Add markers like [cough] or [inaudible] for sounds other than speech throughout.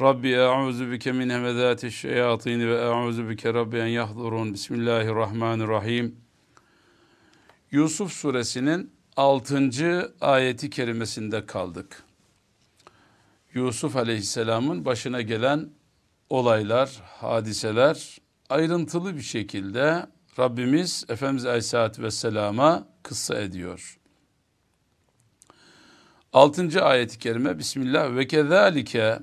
Rabbi e'uzu bike min hemezati şeyatini ve e'uzu bike Rabbi en yahdurun. Bismillahirrahmanirrahim. Yusuf suresinin 6. ayeti kerimesinde kaldık. Yusuf aleyhisselamın başına gelen olaylar, hadiseler ayrıntılı bir şekilde Rabbimiz Efendimiz Aleyhisselatü Vesselam'a kıssa ediyor. 6. ayeti kerime Bismillah ve kezalike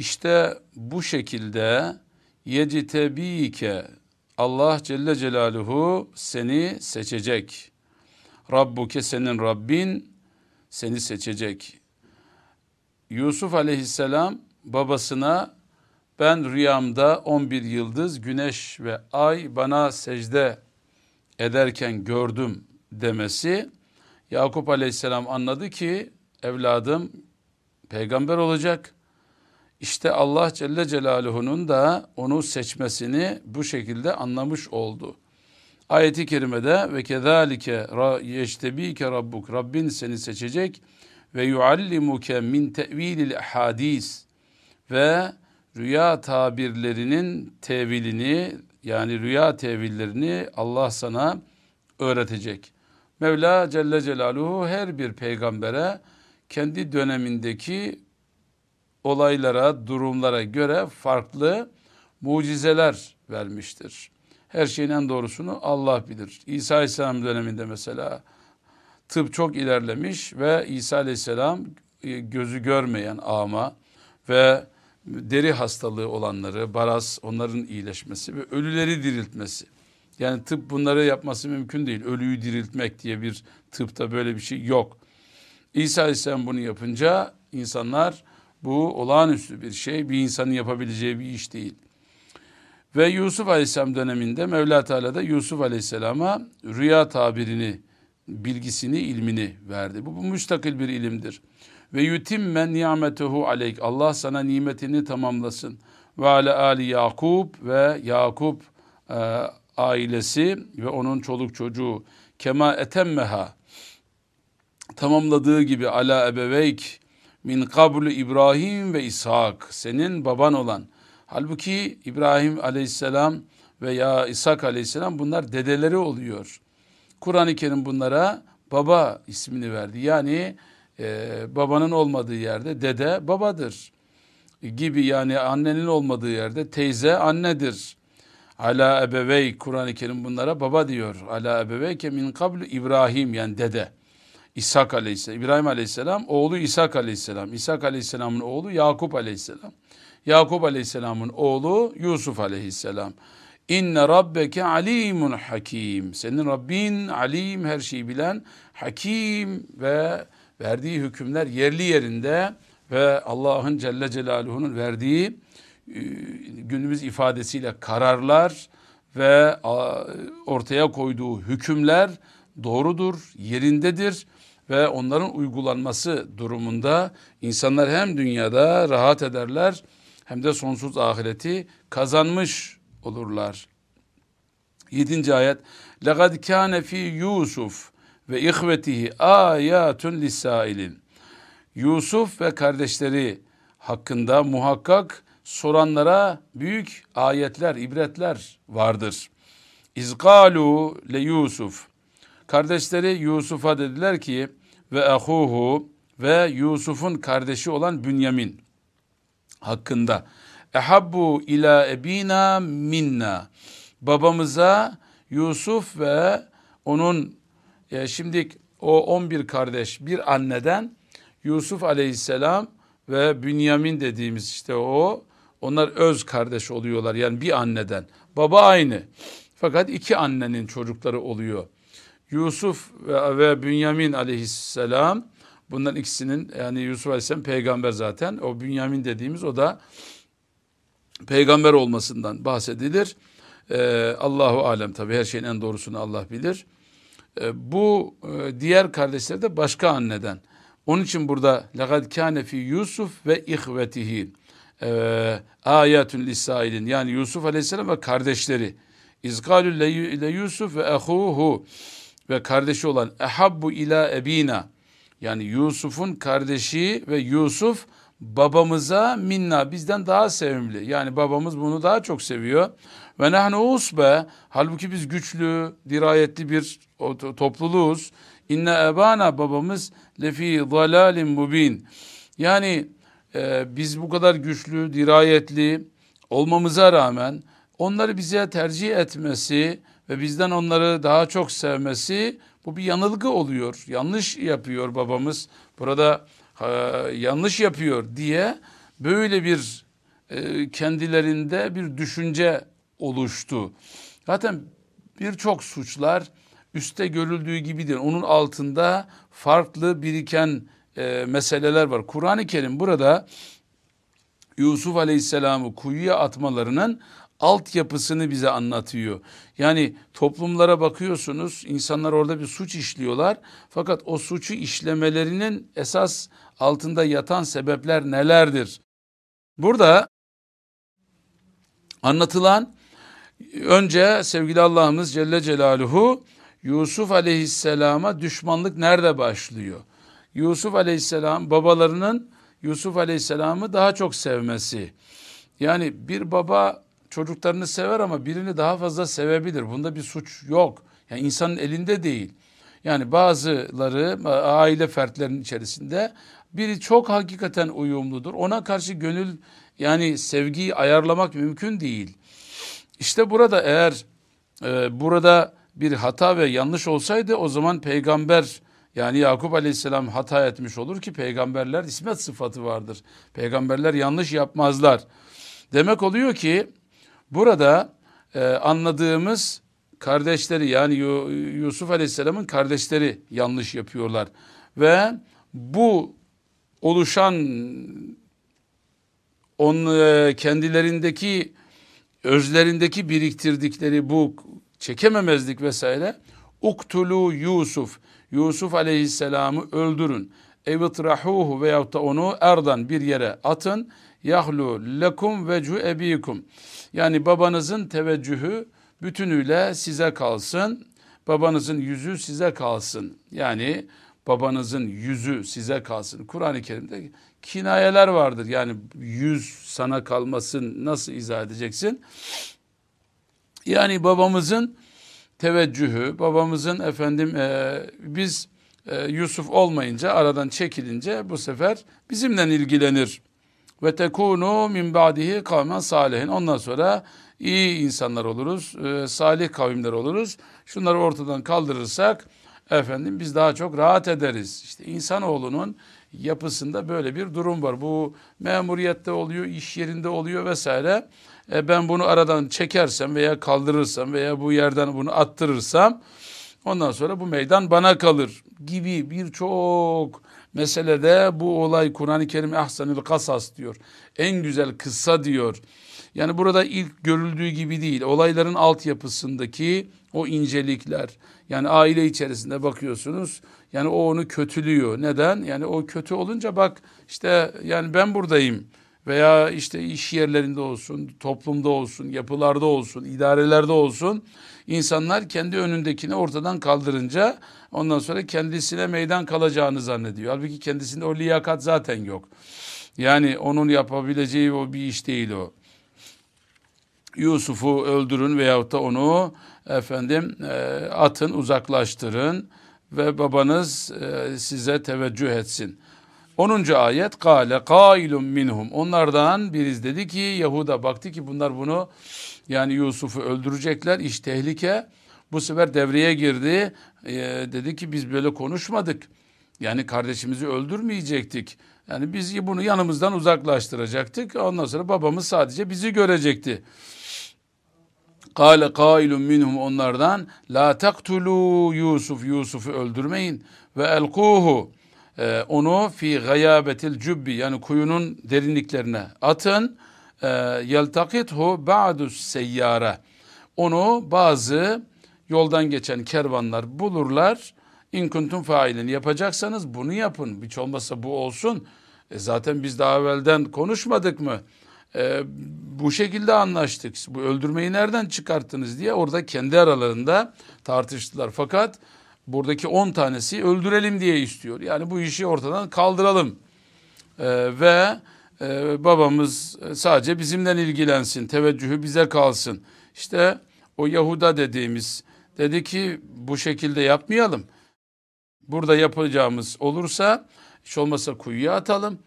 işte bu şekilde yecitebike Allah Celle Celaluhu seni seçecek. Rabbuke senin Rabbin seni seçecek. Yusuf aleyhisselam babasına ben rüyamda 11 yıldız, güneş ve ay bana secde ederken gördüm demesi Yakup aleyhisselam anladı ki evladım peygamber olacak işte Allah Celle Celaluhu'nun da onu seçmesini bu şekilde anlamış oldu. Ayeti kerimede ve kezalike yeştebike rabbuk Rabbin seni seçecek ve yuallimuke min tevilil hadis ve rüya tabirlerinin tevilini yani rüya tevillerini Allah sana öğretecek. Mevla Celle Celaluhu her bir peygambere kendi dönemindeki olaylara, durumlara göre farklı mucizeler vermiştir. Her şeyin en doğrusunu Allah bilir. İsa Aleyhisselam döneminde mesela tıp çok ilerlemiş ve İsa Aleyhisselam e, gözü görmeyen ama ve deri hastalığı olanları, baras onların iyileşmesi ve ölüleri diriltmesi. Yani tıp bunları yapması mümkün değil. Ölüyü diriltmek diye bir tıpta böyle bir şey yok. İsa Aleyhisselam bunu yapınca insanlar bu olağanüstü bir şey. Bir insanın yapabileceği bir iş değil. Ve Yusuf Aleyhisselam döneminde Mevla Teala da Yusuf Aleyhisselam'a rüya tabirini, bilgisini, ilmini verdi. Bu, bu müstakil bir ilimdir. Ve yutimme nimetehu aleyk. Allah sana nimetini tamamlasın. Ve ale ali Yakup ve Yakup e, ailesi ve onun çoluk çocuğu kema etemmeha tamamladığı gibi ala ebeveyk min kablu İbrahim ve İshak senin baban olan. Halbuki İbrahim aleyhisselam veya İshak aleyhisselam bunlar dedeleri oluyor. Kur'an-ı Kerim bunlara baba ismini verdi. Yani e, babanın olmadığı yerde dede babadır gibi yani annenin olmadığı yerde teyze annedir. Ala ebevey Kur'an-ı Kerim bunlara baba diyor. Ala ebeveyke min kablu İbrahim yani dede. İshak aleyhisselam, İbrahim aleyhisselam, oğlu İshak aleyhisselam, İshak aleyhisselamın oğlu Yakup aleyhisselam, Yakup aleyhisselamın oğlu Yusuf aleyhisselam. İnne rabbeke alimun hakim. Senin Rabbin alim, her şeyi bilen, hakim ve verdiği hükümler yerli yerinde ve Allah'ın Celle Celaluhu'nun verdiği e, günümüz ifadesiyle kararlar ve ortaya koyduğu hükümler doğrudur, yerindedir ve onların uygulanması durumunda insanlar hem dünyada rahat ederler hem de sonsuz ahireti kazanmış olurlar. Yedinci ayet. لَقَدْ كَانَ ف۪ي Yusuf ve ihvetihi ayatun lisailin. Yusuf ve kardeşleri hakkında muhakkak soranlara büyük ayetler, ibretler vardır. İzgalu le Yusuf. Kardeşleri Yusuf'a dediler ki ve ahuhu ve Yusuf'un kardeşi olan Bünyamin hakkında. Ehabbu ila ebina minna. Babamıza Yusuf ve onun e, şimdi o 11 kardeş bir anneden Yusuf aleyhisselam ve Bünyamin dediğimiz işte o onlar öz kardeş oluyorlar yani bir anneden. Baba aynı. Fakat iki annenin çocukları oluyor. Yusuf ve, ve Bünyamin aleyhisselam bunların ikisinin yani Yusuf aleyhisselam peygamber zaten o Bünyamin dediğimiz o da peygamber olmasından bahsedilir. Ee, Allahu alem tabi her şeyin en doğrusunu Allah bilir. Ee, bu e, diğer kardeşler de başka anneden. Onun için burada lekad kâne fi Yusuf ve ihvetihi ee, ayetün yani Yusuf aleyhisselam ve kardeşleri izgalü le Yusuf ve ehuhu ve kardeşi olan ehabbu ila ebina yani Yusuf'un kardeşi ve Yusuf babamıza minna bizden daha sevimli. Yani babamız bunu daha çok seviyor. Ve nahnu usbe halbuki biz güçlü, dirayetli bir topluluğuz. İnne ebana babamız lefi dalalin mubin. Yani e, biz bu kadar güçlü, dirayetli olmamıza rağmen onları bize tercih etmesi ve bizden onları daha çok sevmesi bu bir yanılgı oluyor. Yanlış yapıyor babamız. Burada e, yanlış yapıyor diye böyle bir e, kendilerinde bir düşünce oluştu. Zaten birçok suçlar üste görüldüğü gibidir. Onun altında farklı biriken e, meseleler var. Kur'an-ı Kerim burada Yusuf Aleyhisselam'ı kuyuya atmalarının altyapısını bize anlatıyor. Yani toplumlara bakıyorsunuz, insanlar orada bir suç işliyorlar. Fakat o suçu işlemelerinin esas altında yatan sebepler nelerdir? Burada anlatılan önce sevgili Allah'ımız Celle Celaluhu Yusuf Aleyhisselam'a düşmanlık nerede başlıyor? Yusuf Aleyhisselam babalarının Yusuf Aleyhisselam'ı daha çok sevmesi. Yani bir baba çocuklarını sever ama birini daha fazla sevebilir. Bunda bir suç yok. Yani insanın elinde değil. Yani bazıları aile fertlerinin içerisinde biri çok hakikaten uyumludur. Ona karşı gönül yani sevgiyi ayarlamak mümkün değil. İşte burada eğer e, burada bir hata ve yanlış olsaydı o zaman peygamber yani Yakup Aleyhisselam hata etmiş olur ki peygamberler ismet sıfatı vardır. Peygamberler yanlış yapmazlar. Demek oluyor ki burada e, anladığımız kardeşleri yani Yusuf Aleyhisselam'ın kardeşleri yanlış yapıyorlar. Ve bu oluşan on e, kendilerindeki özlerindeki biriktirdikleri bu çekememezlik vesaire uktulu Yusuf Yusuf aleyhisselamı öldürün evitrahuhu veyahut da onu erdan bir yere atın yahlu lekum vecu ebikum. Yani babanızın teveccühü bütünüyle size kalsın. Babanızın yüzü size kalsın. Yani babanızın yüzü size kalsın. Kur'an-ı Kerim'de kinayeler vardır. Yani yüz sana kalmasın nasıl izah edeceksin? Yani babamızın teveccühü, babamızın efendim e, biz e, Yusuf olmayınca aradan çekilince bu sefer bizimle ilgilenir. Ve tekunu min ba'dihi kavmen salihin. Ondan sonra iyi insanlar oluruz, e, salih kavimler oluruz. Şunları ortadan kaldırırsak efendim biz daha çok rahat ederiz. İşte insanoğlunun yapısında böyle bir durum var. Bu memuriyette oluyor, iş yerinde oluyor vesaire. E ben bunu aradan çekersem veya kaldırırsam veya bu yerden bunu attırırsam ondan sonra bu meydan bana kalır gibi birçok meselede bu olay Kur'an-ı Kerim ahsanil kasas diyor. En güzel kıssa diyor. Yani burada ilk görüldüğü gibi değil. Olayların altyapısındaki o incelikler. Yani aile içerisinde bakıyorsunuz. Yani o onu kötülüyor. Neden? Yani o kötü olunca bak işte yani ben buradayım veya işte iş yerlerinde olsun, toplumda olsun, yapılarda olsun, idarelerde olsun insanlar kendi önündekini ortadan kaldırınca ondan sonra kendisine meydan kalacağını zannediyor. Halbuki kendisinde o liyakat zaten yok. Yani onun yapabileceği o bir iş değil o. Yusuf'u öldürün veyahut da onu efendim e, atın, uzaklaştırın ve babanız e, size teveccüh etsin. 10. ayet kâle kailun minhum. Onlardan biriz dedi ki Yahuda baktı ki bunlar bunu yani Yusuf'u öldürecekler. iş tehlike. Bu sefer devreye girdi. E, dedi ki biz böyle konuşmadık. Yani kardeşimizi öldürmeyecektik. Yani biz bunu yanımızdan uzaklaştıracaktık. Ondan sonra babamız sadece bizi görecekti. Kale kailun minhum onlardan la taktulu Yusuf Yusuf'u öldürmeyin ve elkuhu ee, onu fi gayabetil cübbi yani kuyunun derinliklerine atın e, yeltakithu ba'du seyyare. Onu bazı yoldan geçen kervanlar bulurlar. İn kuntum failin yapacaksanız bunu yapın. Hiç olmazsa bu olsun. E zaten biz daha evvelden konuşmadık mı? E, bu şekilde anlaştık. Bu öldürmeyi nereden çıkarttınız diye orada kendi aralarında tartıştılar. Fakat buradaki 10 tanesi öldürelim diye istiyor. Yani bu işi ortadan kaldıralım. E, ve e, babamız sadece bizimden ilgilensin. Teveccühü bize kalsın. İşte o Yahuda dediğimiz dedi ki bu şekilde yapmayalım. Burada yapacağımız olursa hiç olmasa kuyuya atalım.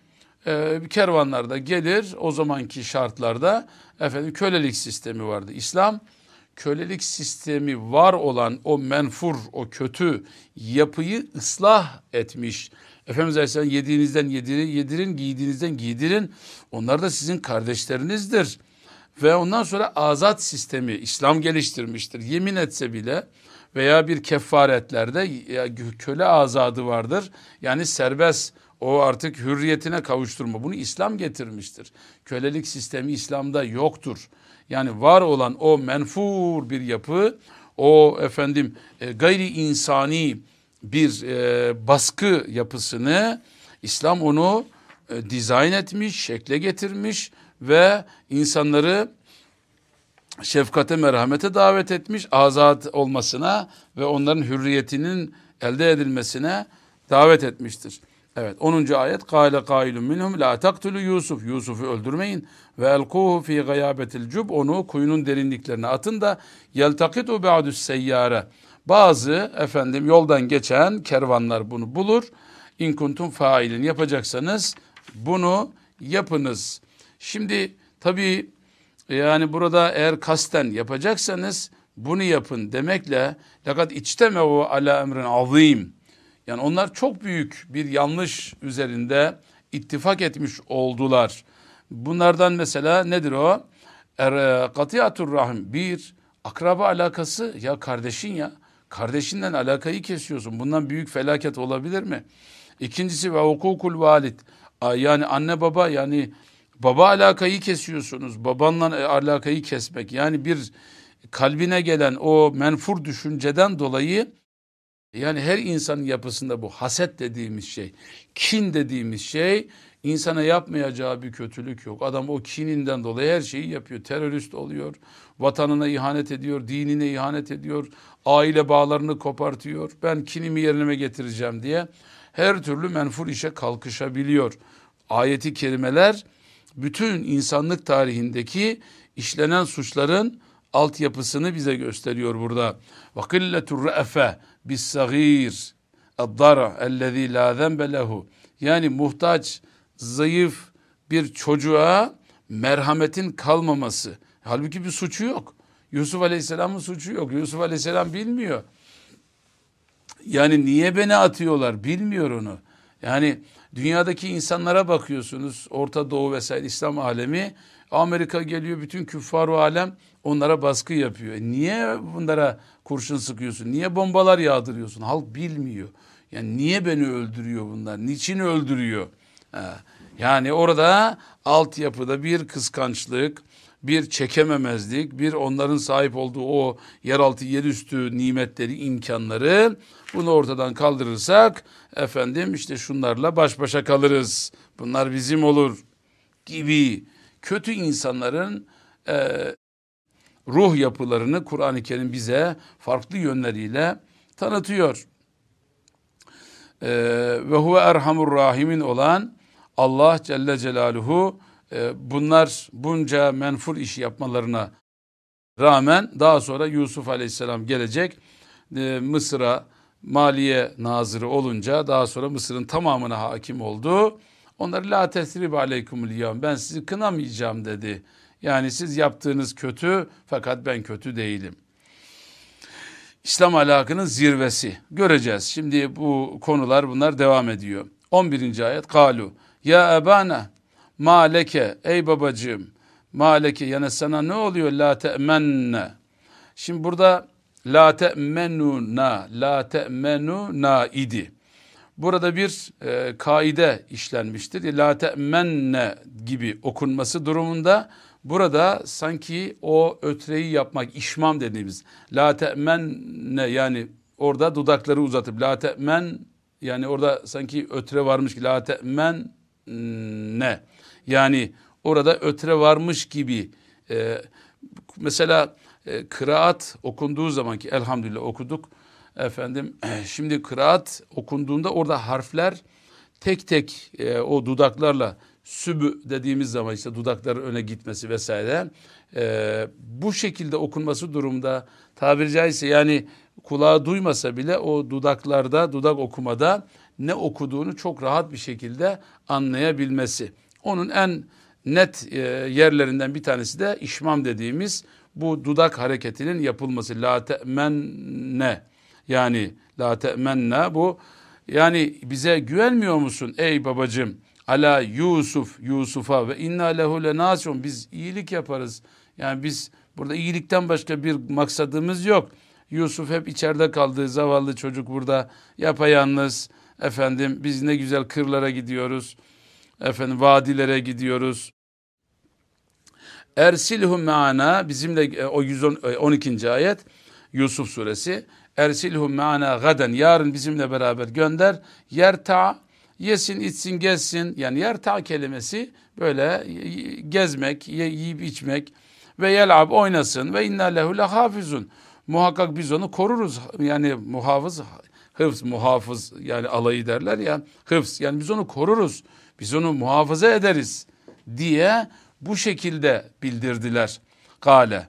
Ee, kervanlar da gelir o zamanki şartlarda efendim kölelik sistemi vardı. İslam kölelik sistemi var olan o menfur, o kötü yapıyı ıslah etmiş. Efendimiz Aleyhisselam yediğinizden yedirin, yedirin, giydiğinizden giydirin. Onlar da sizin kardeşlerinizdir. Ve ondan sonra azat sistemi İslam geliştirmiştir. Yemin etse bile veya bir kefaretlerde köle azadı vardır. Yani serbest o artık hürriyetine kavuşturma. Bunu İslam getirmiştir. Kölelik sistemi İslam'da yoktur. Yani var olan o menfur bir yapı, o efendim e, gayri insani bir e, baskı yapısını İslam onu e, dizayn etmiş, şekle getirmiş ve insanları şefkate merhamete davet etmiş, azat olmasına ve onların hürriyetinin elde edilmesine davet etmiştir. Evet 10. ayet Kale kailun minhum la taktulu Yusuf. Yusuf'u öldürmeyin ve elkuhu fi gayabetil cub. Onu kuyunun derinliklerine atın da yeltakitu ba'dus seyyare. Bazı efendim yoldan geçen kervanlar bunu bulur. İn kuntum failin yapacaksanız bunu yapınız. Şimdi tabii yani burada eğer kasten yapacaksanız bunu yapın demekle lakat içtemevu ala emrin azim. Yani onlar çok büyük bir yanlış üzerinde ittifak etmiş oldular. Bunlardan mesela nedir o? Er, katiyatur rahim bir akraba alakası ya kardeşin ya kardeşinden alakayı kesiyorsun. Bundan büyük felaket olabilir mi? İkincisi ve hukukul valid yani anne baba yani baba alakayı kesiyorsunuz. Babanla e, alakayı kesmek yani bir kalbine gelen o menfur düşünceden dolayı yani her insanın yapısında bu haset dediğimiz şey, kin dediğimiz şey insana yapmayacağı bir kötülük yok. Adam o kininden dolayı her şeyi yapıyor. Terörist oluyor, vatanına ihanet ediyor, dinine ihanet ediyor, aile bağlarını kopartıyor. Ben kinimi yerine getireceğim diye her türlü menfur işe kalkışabiliyor. Ayeti kerimeler bütün insanlık tarihindeki işlenen suçların altyapısını bize gösteriyor burada. Re'fe bis sagir ad-dara ellezî la zembe lehu. Yani muhtaç, zayıf bir çocuğa merhametin kalmaması. Halbuki bir suçu yok. Yusuf Aleyhisselam'ın suçu yok. Yusuf Aleyhisselam bilmiyor. Yani niye beni atıyorlar bilmiyor onu. Yani dünyadaki insanlara bakıyorsunuz Orta Doğu vesaire İslam alemi Amerika geliyor bütün küffar o alem onlara baskı yapıyor. E niye bunlara kurşun sıkıyorsun? Niye bombalar yağdırıyorsun? Halk bilmiyor. Yani niye beni öldürüyor bunlar? Niçin öldürüyor? Yani orada altyapıda bir kıskançlık, bir çekememezlik, bir onların sahip olduğu o yeraltı yerüstü nimetleri, imkanları bunu ortadan kaldırırsak efendim işte şunlarla baş başa kalırız. Bunlar bizim olur gibi kötü insanların e, ruh yapılarını Kur'an-ı Kerim bize farklı yönleriyle tanıtıyor. E, ve huve erhamur rahimin olan Allah Celle Celaluhu e, bunlar bunca menfur iş yapmalarına rağmen daha sonra Yusuf Aleyhisselam gelecek e, Mısır'a maliye nazırı olunca daha sonra Mısır'ın tamamına hakim oldu. Onları la tesrib aleykumul yevm ben sizi kınamayacağım dedi. Yani siz yaptığınız kötü fakat ben kötü değilim. İslam ahlakının zirvesi. Göreceğiz. Şimdi bu konular bunlar devam ediyor. 11. ayet. Kalu. Ya ebana maleke ey babacığım maleke yani sana ne oluyor la te'menne. Şimdi burada la te'menuna la te'menuna idi. burada bir e, kaide işlenmiştir. La te'menne gibi okunması durumunda burada sanki o ötreyi yapmak, işmam dediğimiz la te'menne yani orada dudakları uzatıp la te'men yani orada sanki ötre varmış ki la te'men ne? Yani orada ötre varmış gibi e, mesela e, kıraat okunduğu zaman ki elhamdülillah okuduk. Efendim [clears throat] şimdi kıraat okunduğunda orada harfler tek tek e, o dudaklarla sübü dediğimiz zaman işte dudakların öne gitmesi vesaire e, bu şekilde okunması durumda tabiri caizse yani kulağı duymasa bile o dudaklarda dudak okumada ne okuduğunu çok rahat bir şekilde anlayabilmesi. Onun en net e, yerlerinden bir tanesi de işmam dediğimiz bu dudak hareketinin yapılması. La te'menne yani la te'menne bu yani bize güvenmiyor musun ey babacım? Ala Yusuf, Yusuf'a ve inna lehu lenasyon. Biz iyilik yaparız. Yani biz burada iyilikten başka bir maksadımız yok. Yusuf hep içeride kaldığı zavallı çocuk burada yapayalnız. Efendim biz ne güzel kırlara gidiyoruz. Efendim vadilere gidiyoruz. Ersilhum meana bizimle e, o 112. E, ayet Yusuf suresi. Ersilhum meana gaden yarın bizimle beraber gönder. Yerta yesin içsin gezsin yani yerta kelimesi böyle gezmek yiyip içmek ve yelab oynasın ve inna lehu lehafizun muhakkak biz onu koruruz yani muhafız hıfz muhafız yani alayı derler ya hıfz yani biz onu koruruz biz onu muhafaza ederiz diye bu şekilde bildirdiler. Kale.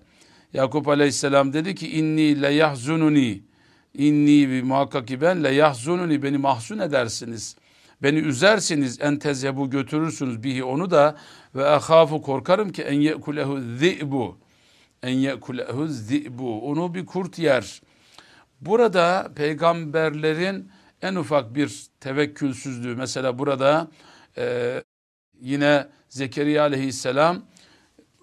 Yakup aleyhisselam dedi ki inni le yahzununi inni bir muhakkak ki ben le yahzununi beni mahzun edersiniz. Beni üzersiniz en tezhebu götürürsünüz bihi onu da ve ahafu korkarım ki en yekulehu zi'bu en yekulehu zi'bu onu bir kurt yer. Burada peygamberlerin en ufak bir tevekkülsüzlüğü mesela burada e, yine Zekeriya aleyhisselam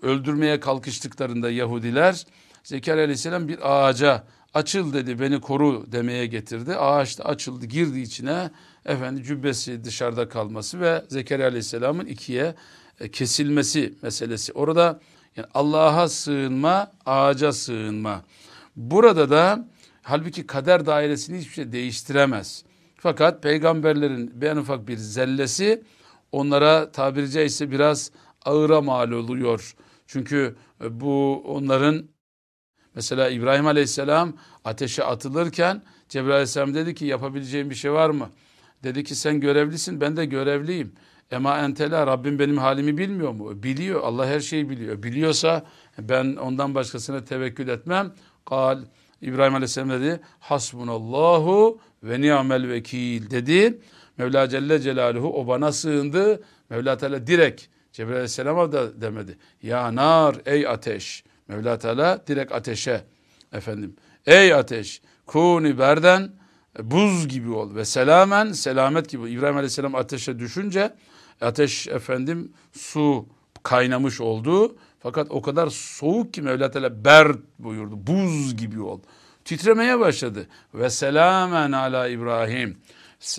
öldürmeye kalkıştıklarında Yahudiler Zekeriya aleyhisselam bir ağaca açıl dedi beni koru demeye getirdi. Ağaç da açıldı girdi içine efendi cübbesi dışarıda kalması ve Zekeriya aleyhisselamın ikiye e, kesilmesi meselesi. Orada yani Allah'a sığınma, ağaca sığınma. Burada da halbuki kader dairesini hiçbir şey değiştiremez. Fakat peygamberlerin bir ufak bir zellesi onlara tabiri caizse biraz ağıra mal oluyor. Çünkü e, bu onların mesela İbrahim Aleyhisselam ateşe atılırken Cebrail Aleyhisselam dedi ki yapabileceğim bir şey var mı? Dedi ki sen görevlisin ben de görevliyim. Ema entela Rabbim benim halimi bilmiyor mu? Biliyor. Allah her şeyi biliyor. Biliyorsa ben ondan başkasına tevekkül etmem. Kal İbrahim Aleyhisselam dedi hasbunallahu ve ni'mel vekil dedi. Mevla Celle Celaluhu o bana sığındı. Mevla Teala direkt Cebrail Aleyhisselam'a da demedi. Ya nar ey ateş. Mevla Teala direkt ateşe efendim. Ey ateş kuni berden buz gibi ol ve selamen selamet gibi. İbrahim Aleyhisselam ateşe düşünce ateş efendim su kaynamış oldu. Fakat o kadar soğuk ki Mevla Teala berd buyurdu. Buz gibi ol. Titremeye başladı. Ve selamen ala İbrahim.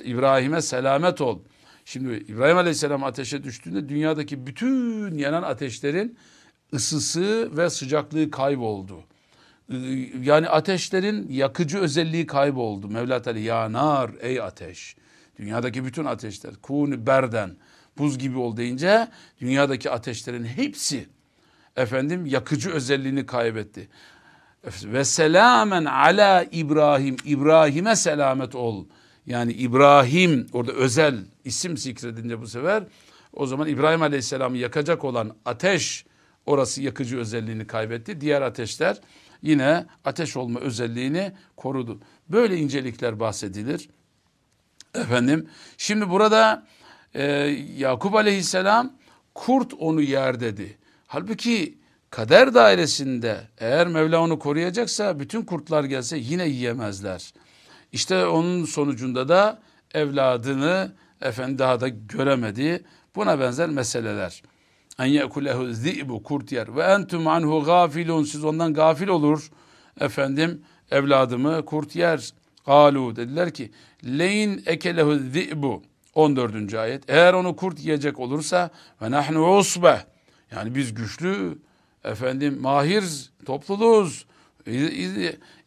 İbrahim'e selamet ol. Şimdi İbrahim Aleyhisselam ateşe düştüğünde dünyadaki bütün yanan ateşlerin ısısı ve sıcaklığı kayboldu. Yani ateşlerin yakıcı özelliği kayboldu. Mevla Teala yanar ey ateş. Dünyadaki bütün ateşler kun berden buz gibi ol deyince dünyadaki ateşlerin hepsi efendim yakıcı özelliğini kaybetti. Ve selamen ala İbrahim. İbrahim'e selamet ol. Yani İbrahim orada özel isim zikredince bu sefer o zaman İbrahim Aleyhisselam'ı yakacak olan ateş orası yakıcı özelliğini kaybetti. Diğer ateşler yine ateş olma özelliğini korudu. Böyle incelikler bahsedilir. Efendim şimdi burada e, Yakup Aleyhisselam kurt onu yer dedi. Halbuki kader dairesinde eğer Mevla onu koruyacaksa bütün kurtlar gelse yine yiyemezler. İşte onun sonucunda da evladını efendi daha da göremedi. Buna benzer meseleler. En yekulehu zi'bu kurt yer ve entum anhu gafilun siz ondan gafil olur efendim evladımı kurt yer. Galu dediler ki leyin ekelehu zi'bu 14. ayet. Eğer onu kurt yiyecek olursa ve nahnu usbeh yani biz güçlü efendim mahir topluluğuz.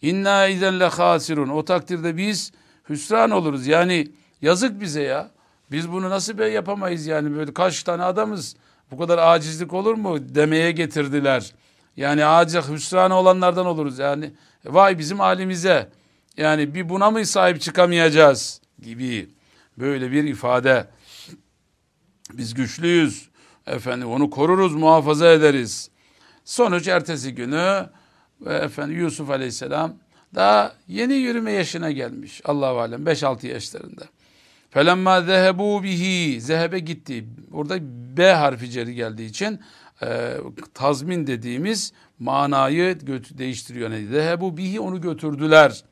İnna izen le hasirun. O takdirde biz hüsran oluruz. Yani yazık bize ya. Biz bunu nasıl be yapamayız yani böyle kaç tane adamız. Bu kadar acizlik olur mu demeye getirdiler. Yani aciz hüsran olanlardan oluruz yani. Vay bizim halimize. Yani bir buna mı sahip çıkamayacağız gibi böyle bir ifade. Biz güçlüyüz. Efendim onu koruruz, muhafaza ederiz. Sonuç ertesi günü ve efendim Yusuf Aleyhisselam daha yeni yürüme yaşına gelmiş. Allahu alem 5-6 yaşlarında. Felemma zehebu bihi zehebe gitti. Burada B harfi ceri geldiği için e, tazmin dediğimiz manayı değiştiriyor. Yani zehebu bihi onu götürdüler.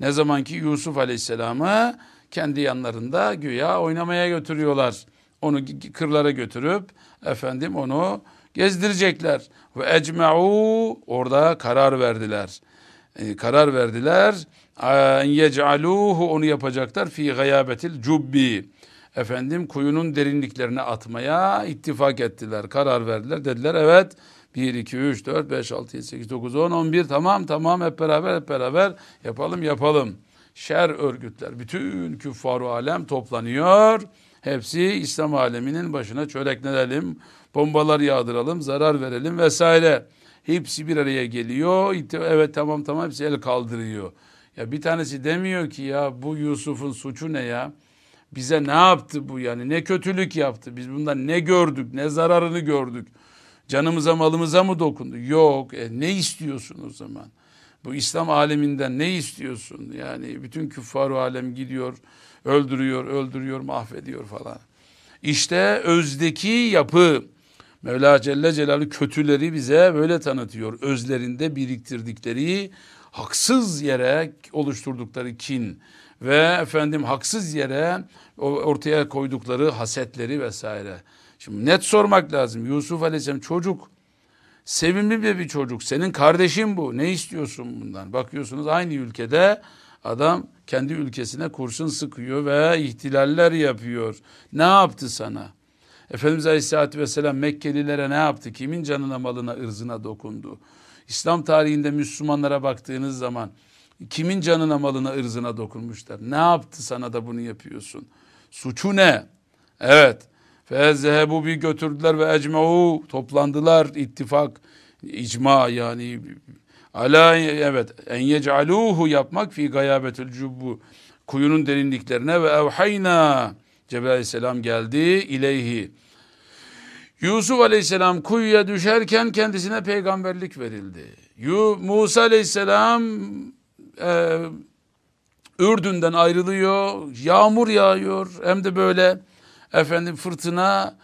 Ne zaman ki Yusuf Aleyhisselam'ı kendi yanlarında güya oynamaya götürüyorlar. Onu kırlara götürüp efendim onu gezdirecekler. Ve ecma'u orada karar verdiler. E, karar verdiler. Yec'aluhu onu yapacaklar fi gayabetil cubbi. Efendim kuyunun derinliklerine atmaya ittifak ettiler. Karar verdiler. Dediler evet 1, 2, 3, 4, 5, 6, 7, 8, 9, 10, 11 tamam tamam hep beraber hep beraber yapalım yapalım. Şer örgütler bütün küffar alem toplanıyor. Hepsi İslam aleminin başına çöreklenelim, bombalar yağdıralım, zarar verelim vesaire. Hepsi bir araya geliyor. Evet tamam tamam hepsi el kaldırıyor. Ya bir tanesi demiyor ki ya bu Yusuf'un suçu ne ya? Bize ne yaptı bu yani? Ne kötülük yaptı? Biz bundan ne gördük? Ne zararını gördük? Canımıza malımıza mı dokundu? Yok. E, ne istiyorsun o zaman? Bu İslam aleminden ne istiyorsun? Yani bütün küffar alem gidiyor, öldürüyor, öldürüyor, mahvediyor falan. İşte özdeki yapı Mevla Celle Celaluhu kötüleri bize böyle tanıtıyor. Özlerinde biriktirdikleri haksız yere oluşturdukları kin ve efendim haksız yere ortaya koydukları hasetleri vesaire. Şimdi net sormak lazım. Yusuf Aleyhisselam çocuk sevimli bir, bir çocuk. Senin kardeşin bu. Ne istiyorsun bundan? Bakıyorsunuz aynı ülkede adam kendi ülkesine kurşun sıkıyor ve ihtilaller yapıyor. Ne yaptı sana? Efendimiz Aleyhisselatü Vesselam Mekkelilere ne yaptı? Kimin canına, malına, ırzına dokundu? İslam tarihinde Müslümanlara baktığınız zaman kimin canına, malına, ırzına dokunmuşlar? Ne yaptı sana da bunu yapıyorsun? Suçu ne? Evet. Fezhebu bir götürdüler ve ecma'u toplandılar ittifak icma yani ala evet en yec'aluhu yapmak fi gayabetul cubbu kuyunun derinliklerine ve evhayna Cebrail aleyhisselam geldi ileyhi Yusuf aleyhisselam kuyuya düşerken kendisine peygamberlik verildi. Musa aleyhisselam e, Ürdün'den ayrılıyor, yağmur yağıyor hem de böyle efendim fırtına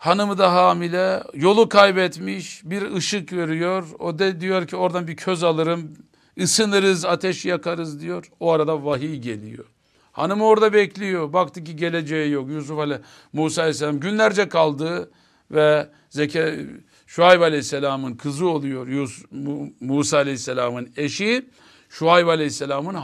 hanımı da hamile yolu kaybetmiş bir ışık veriyor. O da diyor ki oradan bir köz alırım ısınırız ateş yakarız diyor. O arada vahiy geliyor. Hanımı orada bekliyor. Baktı ki geleceği yok. Yusuf Ale Musa Aleyhisselam günlerce kaldı ve Zeke Şuayb Aleyhisselam'ın kızı oluyor. Yus, Musa Aleyhisselam'ın eşi Şuayb Aleyhisselam'ın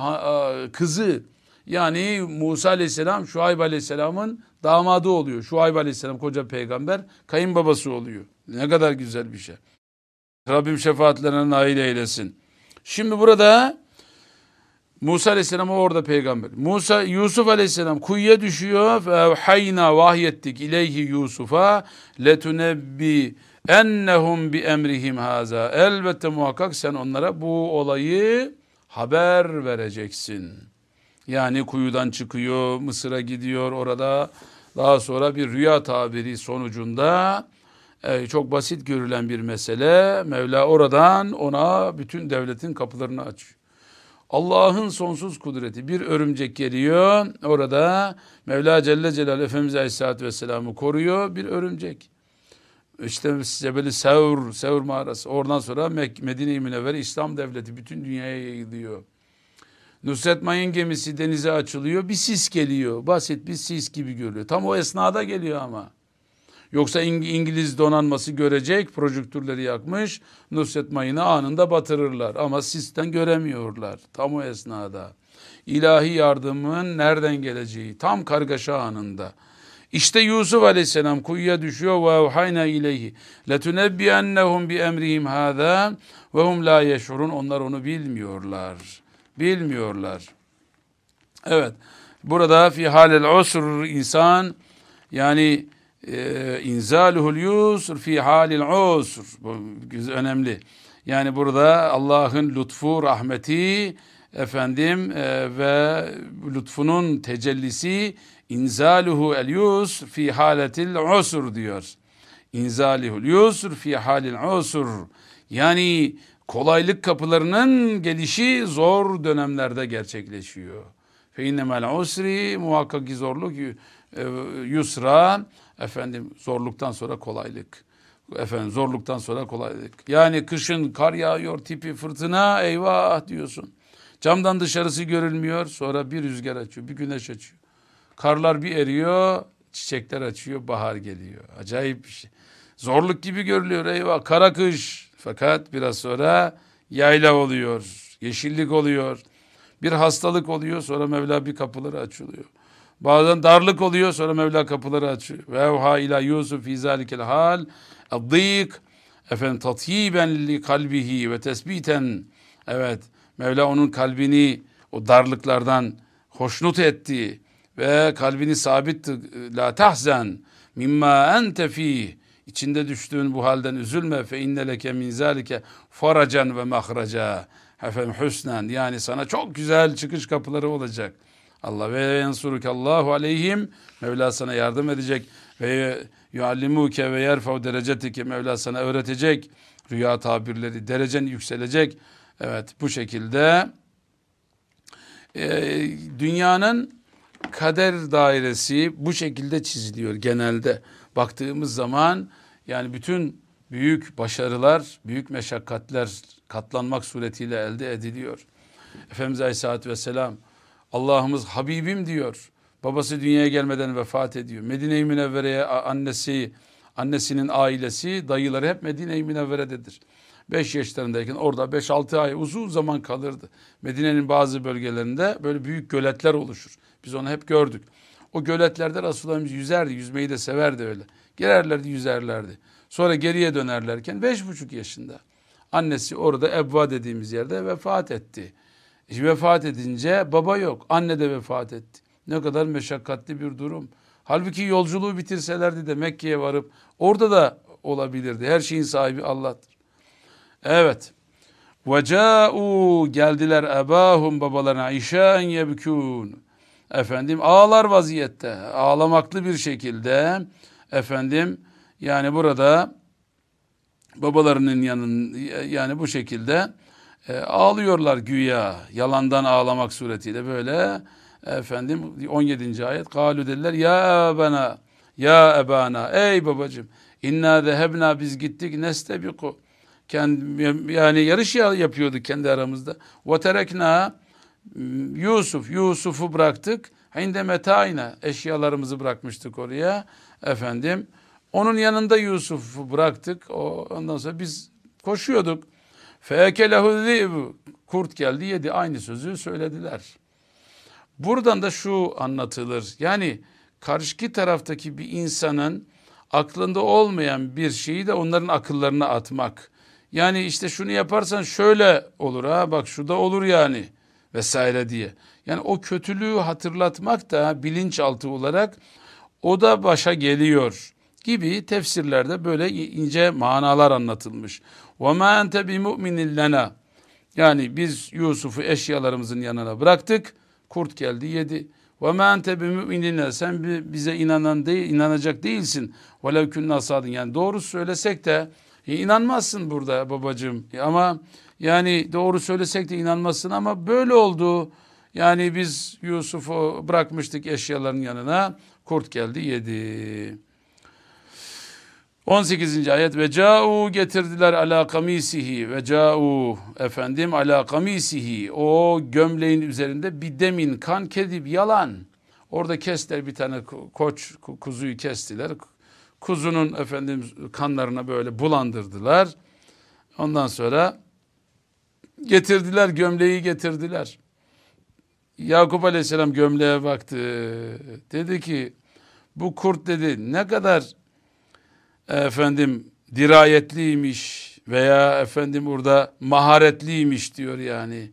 kızı. Yani Musa Aleyhisselam Şuayb Aleyhisselam'ın damadı oluyor. Şuayb Aleyhisselam koca peygamber kayınbabası oluyor. Ne kadar güzel bir şey. Rabbim şefaatlerine nail eylesin. Şimdi burada Musa Aleyhisselam orada peygamber. Musa Yusuf Aleyhisselam kuyuya düşüyor hayna vahyettik ileyhi Yusuf'a letunebbi ennehum bi emrihim haza. Elbette muhakkak sen onlara bu olayı haber vereceksin. Yani kuyudan çıkıyor, Mısır'a gidiyor orada. Daha sonra bir rüya tabiri sonucunda e, çok basit görülen bir mesele. Mevla oradan ona bütün devletin kapılarını açıyor. Allah'ın sonsuz kudreti bir örümcek geliyor. Orada Mevla Celle Celal Efendimiz Aleyhisselatü Vesselam'ı koruyor bir örümcek. İşte Cebeli Sevr, Sevr mağarası. Oradan sonra Medine-i Münevvere İslam devleti bütün dünyaya yayılıyor. Nusret Mayın gemisi denize açılıyor. Bir sis geliyor. Basit bir sis gibi görülüyor. Tam o esnada geliyor ama. Yoksa İngiliz donanması görecek, projektörleri yakmış, Nusret Mayın'ı anında batırırlar. Ama sisten göremiyorlar tam o esnada. İlahi yardımın nereden geleceği tam kargaşa anında. İşte Yusuf aleyhisselam kuyuya düşüyor ve evhayna ileyhi letunebbiyennehum bi emrihim hâzâ ve hum la yeşurun onlar onu bilmiyorlar. Bilmiyorlar. Evet. Burada fi halel usr insan yani e, inzaluhul yusr fi halil usr. Bu önemli. Yani burada Allah'ın lütfu, rahmeti efendim e, ve lütfunun tecellisi inzaluhu el yusr fi haletil usr diyor. İnzalihul yusr fi halil usr. Yani kolaylık kapılarının gelişi zor dönemlerde gerçekleşiyor. Fe innemel usri muhakkak ki zorluk e, yusra efendim zorluktan sonra kolaylık. Efendim zorluktan sonra kolaylık. Yani kışın kar yağıyor tipi fırtına eyvah diyorsun. Camdan dışarısı görülmüyor sonra bir rüzgar açıyor bir güneş açıyor. Karlar bir eriyor çiçekler açıyor bahar geliyor. Acayip bir şey. Zorluk gibi görülüyor eyvah kara kış. Fakat biraz sonra yayla oluyor. Yeşillik oluyor. Bir hastalık oluyor sonra Mevla bir kapıları açılıyor. Bazen darlık oluyor sonra Mevla kapıları açıyor. Ve evha ila Yusuf fi zalikel hal dik efendim tatyiben li kalbihi ve tesbiten evet Mevla onun kalbini o darlıklardan hoşnut etti ve kalbini sabit la tahzen mimma ente fi içinde düştüğün bu halden üzülme. Fe inneleke min zalike faracan ve mahraca efendim husnen yani sana çok güzel çıkış kapıları olacak. Allah ve yansuruke Allahu aleyhim. Mevla sana yardım edecek. Ve yuallimuke ve yerfau derecetike. Mevla sana öğretecek. Rüya tabirleri derecen yükselecek. Evet bu şekilde. E, dünyanın kader dairesi bu şekilde çiziliyor genelde. Baktığımız zaman yani bütün büyük başarılar, büyük meşakkatler katlanmak suretiyle elde ediliyor. Efendimiz Aleyhisselatü Vesselam Allah'ımız Habibim diyor. Babası dünyaya gelmeden vefat ediyor. Medine-i Münevvere'ye annesi, annesinin ailesi, dayıları hep Medine-i Münevvere'dedir. 5 yaşlarındayken orada 5-6 ay uzun zaman kalırdı. Medine'nin bazı bölgelerinde böyle büyük göletler oluşur. Biz onu hep gördük. O göletlerde Resulullah'ımız yüzerdi, yüzmeyi de severdi öyle. Girerlerdi, yüzerlerdi. Sonra geriye dönerlerken beş buçuk yaşında. Annesi orada Ebva dediğimiz yerde vefat etti. İşte vefat edince baba yok. Anne de vefat etti. Ne kadar meşakkatli bir durum. Halbuki yolculuğu bitirselerdi de Mekke'ye varıp orada da olabilirdi. Her şeyin sahibi Allah'tır. Evet. Veca'u geldiler ebahum babalarına işen yebkûn. Efendim ağlar vaziyette. Ağlamaklı bir şekilde efendim yani burada babalarının yanın yani bu şekilde e, ağlıyorlar güya yalandan ağlamak suretiyle böyle efendim 17. ayet kalu dediler ya bana ya ebana ey babacım inna zehebna biz gittik nestebiku kendi, yani yarış yapıyorduk kendi aramızda ve terekna Yusuf Yusuf'u bıraktık inde metayna eşyalarımızı bırakmıştık oraya efendim onun yanında Yusuf'u bıraktık. O, ondan sonra biz koşuyorduk. Fekelehu zibu. Kurt geldi yedi. Aynı sözü söylediler. Buradan da şu anlatılır. Yani karşıki taraftaki bir insanın aklında olmayan bir şeyi de onların akıllarına atmak. Yani işte şunu yaparsan şöyle olur ha bak şu da olur yani vesaire diye. Yani o kötülüğü hatırlatmak da bilinçaltı olarak o da başa geliyor gibi tefsirlerde böyle ince manalar anlatılmış. وَمَا أَنْتَ بِمُؤْمِنٍ لَنَا Yani biz Yusuf'u eşyalarımızın yanına bıraktık. Kurt geldi yedi. وَمَا أَنْتَ بِمُؤْمِنٍ Sen bize inanan değil, inanacak değilsin. وَلَوْ كُنَّا صَادٍ Yani doğru söylesek de e, inanmazsın burada babacığım. E, ama yani doğru söylesek de inanmazsın ama böyle oldu. Yani biz Yusuf'u bırakmıştık eşyaların yanına. Kurt geldi yedi. 18. ayet ve ca'u getirdiler ala kamisihi ve ca'u efendim ala kamisihi o gömleğin üzerinde bir demin kan kedip yalan. Orada kestiler bir tane koç kuzuyu kestiler. Kuzunun efendim kanlarına böyle bulandırdılar. Ondan sonra getirdiler gömleği getirdiler. Yakup Aleyhisselam gömleğe baktı. Dedi ki bu kurt dedi ne kadar efendim dirayetliymiş veya efendim burada maharetliymiş diyor yani.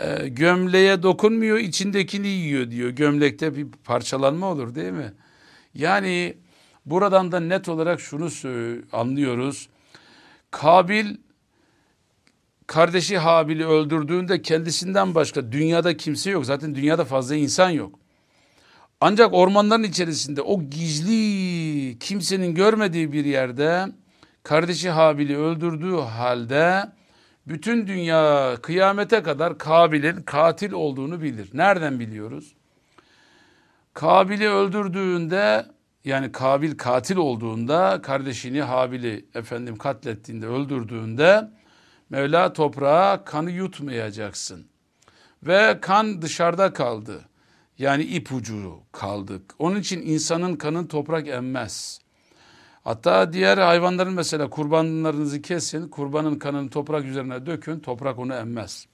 E, gömleğe dokunmuyor içindekini yiyor diyor. Gömlekte bir parçalanma olur değil mi? Yani buradan da net olarak şunu anlıyoruz. Kabil kardeşi Habil'i öldürdüğünde kendisinden başka dünyada kimse yok. Zaten dünyada fazla insan yok. Ancak ormanların içerisinde o gizli kimsenin görmediği bir yerde kardeşi Habil'i öldürdüğü halde bütün dünya kıyamete kadar Kabil'in katil olduğunu bilir. Nereden biliyoruz? Kabil'i öldürdüğünde yani Kabil katil olduğunda kardeşini Habil'i efendim katlettiğinde öldürdüğünde Mevla toprağa kanı yutmayacaksın. Ve kan dışarıda kaldı. Yani ipucu kaldık. Onun için insanın kanın toprak emmez. Hatta diğer hayvanların mesela kurbanlarınızı kesin, kurbanın kanını toprak üzerine dökün, toprak onu emmez.